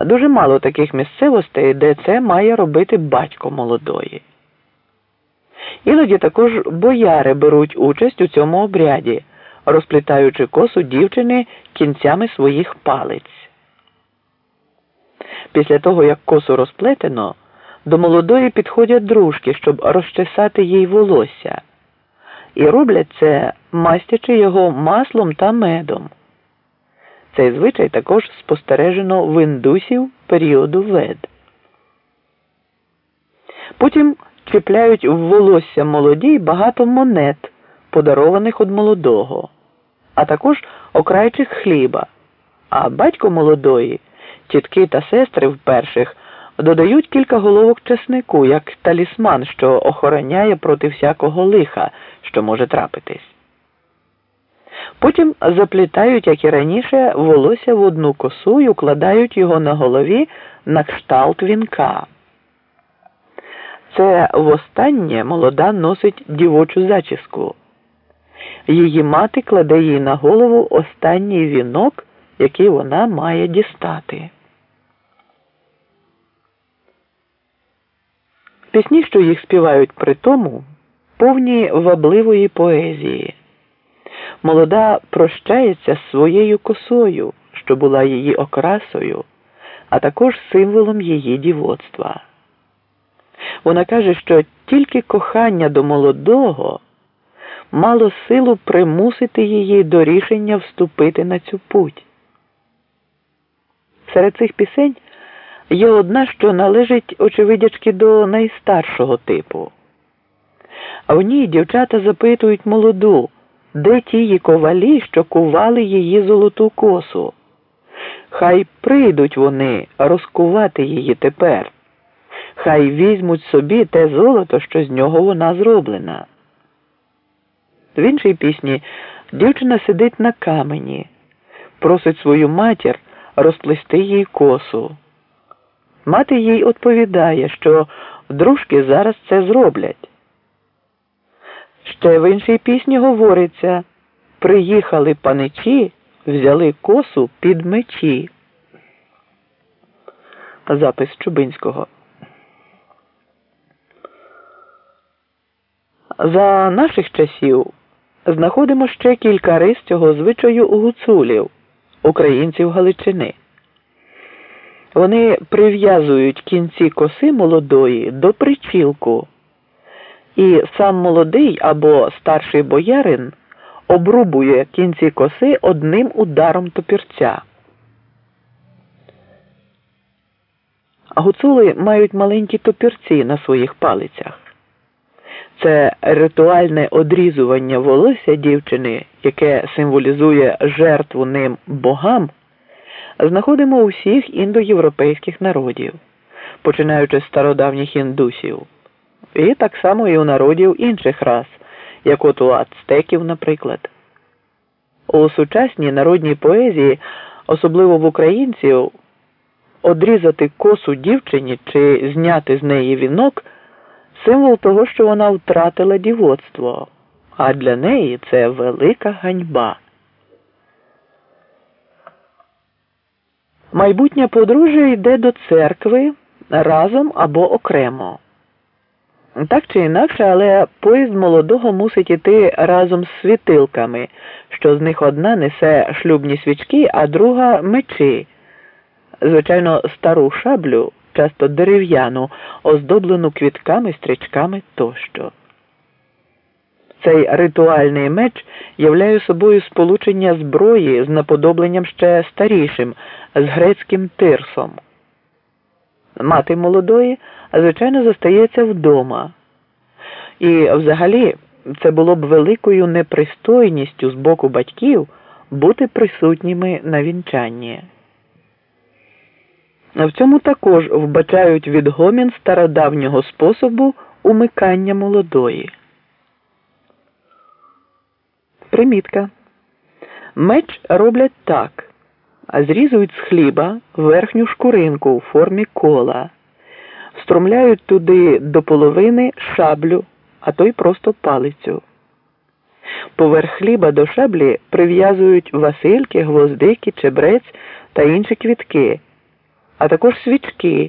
Дуже мало таких місцевостей, де це має робити батько молодої. Іноді також бояри беруть участь у цьому обряді, розплітаючи косу дівчини кінцями своїх палиць. Після того, як косу розплетено, до молодої підходять дружки, щоб розчесати їй волосся, і роблять це, мастячи його маслом та медом. Цей звичай також спостережено в індусів періоду вед. Потім чіпляють в волосся молодій багато монет, подарованих від молодого, а також окрайчих хліба. А батько молодої, тітки та сестри в додають кілька головок чеснику, як талісман, що охороняє проти всякого лиха, що може трапитись. Потім заплітають, як і раніше, волосся в одну косу і укладають його на голові на кшталт вінка. Це востаннє молода носить дівочу зачіску. Її мати кладе їй на голову останній вінок, який вона має дістати. Пісні, що їх співають при тому, повні вабливої поезії. Молода прощається з своєю косою, що була її окрасою, а також символом її дівоцтва. Вона каже, що тільки кохання до молодого мало силу примусити її до рішення вступити на цю путь. Серед цих пісень є одна, що належить, очевидячки, до найстаршого типу. А в ній дівчата запитують молоду, де тії ковалі, що кували її золоту косу. Хай прийдуть вони розкувати її тепер, хай візьмуть собі те золото, що з нього вона зроблена. В іншій пісні дівчина сидить на камені, просить свою матір розплести їй косу. Мати їй відповідає, що дружки зараз це зроблять. Ще в іншій пісні говориться приїхали паничі, взяли косу під мечі. Запис Чубинського. За наших часів знаходимо ще кілька рис цього звичаю у гуцулів, українців Галичини. Вони прив'язують кінці коси молодої до причілку, і сам молодий або старший боярин обрубує кінці коси одним ударом топірця. Гуцули мають маленькі топірці на своїх палицях. Це ритуальне одрізування волосся дівчини, яке символізує жертву ним богам знаходимо у всіх індоєвропейських народів, починаючи з стародавніх індусів, і так само і у народів інших рас, як от у ацтеків, наприклад. У сучасній народній поезії, особливо в українців, одрізати косу дівчині чи зняти з неї вінок символ того, що вона втратила дівоцтво, а для неї це велика ганьба. Майбутнє подружжя йде до церкви разом або окремо. Так чи інакше, але поїзд молодого мусить іти разом з світилками, що з них одна несе шлюбні свічки, а друга мечі, звичайно, стару шаблю, часто дерев'яну, оздоблену квітками, стрічками тощо. Цей ритуальний меч являє собою сполучення зброї з наподобленням ще старішим, з грецьким тирсом. Мати молодої, звичайно, зостається вдома. І взагалі це було б великою непристойністю з боку батьків бути присутніми на вінчанні. В цьому також вбачають відгомін стародавнього способу умикання молодої. Примітка. Меч роблять так. Зрізують з хліба верхню шкуринку у формі кола, встромляють туди до половини шаблю, а то й просто палицю. Поверх хліба до шаблі прив'язують васильки, гвоздики, чебрець та інші квітки, а також свічки,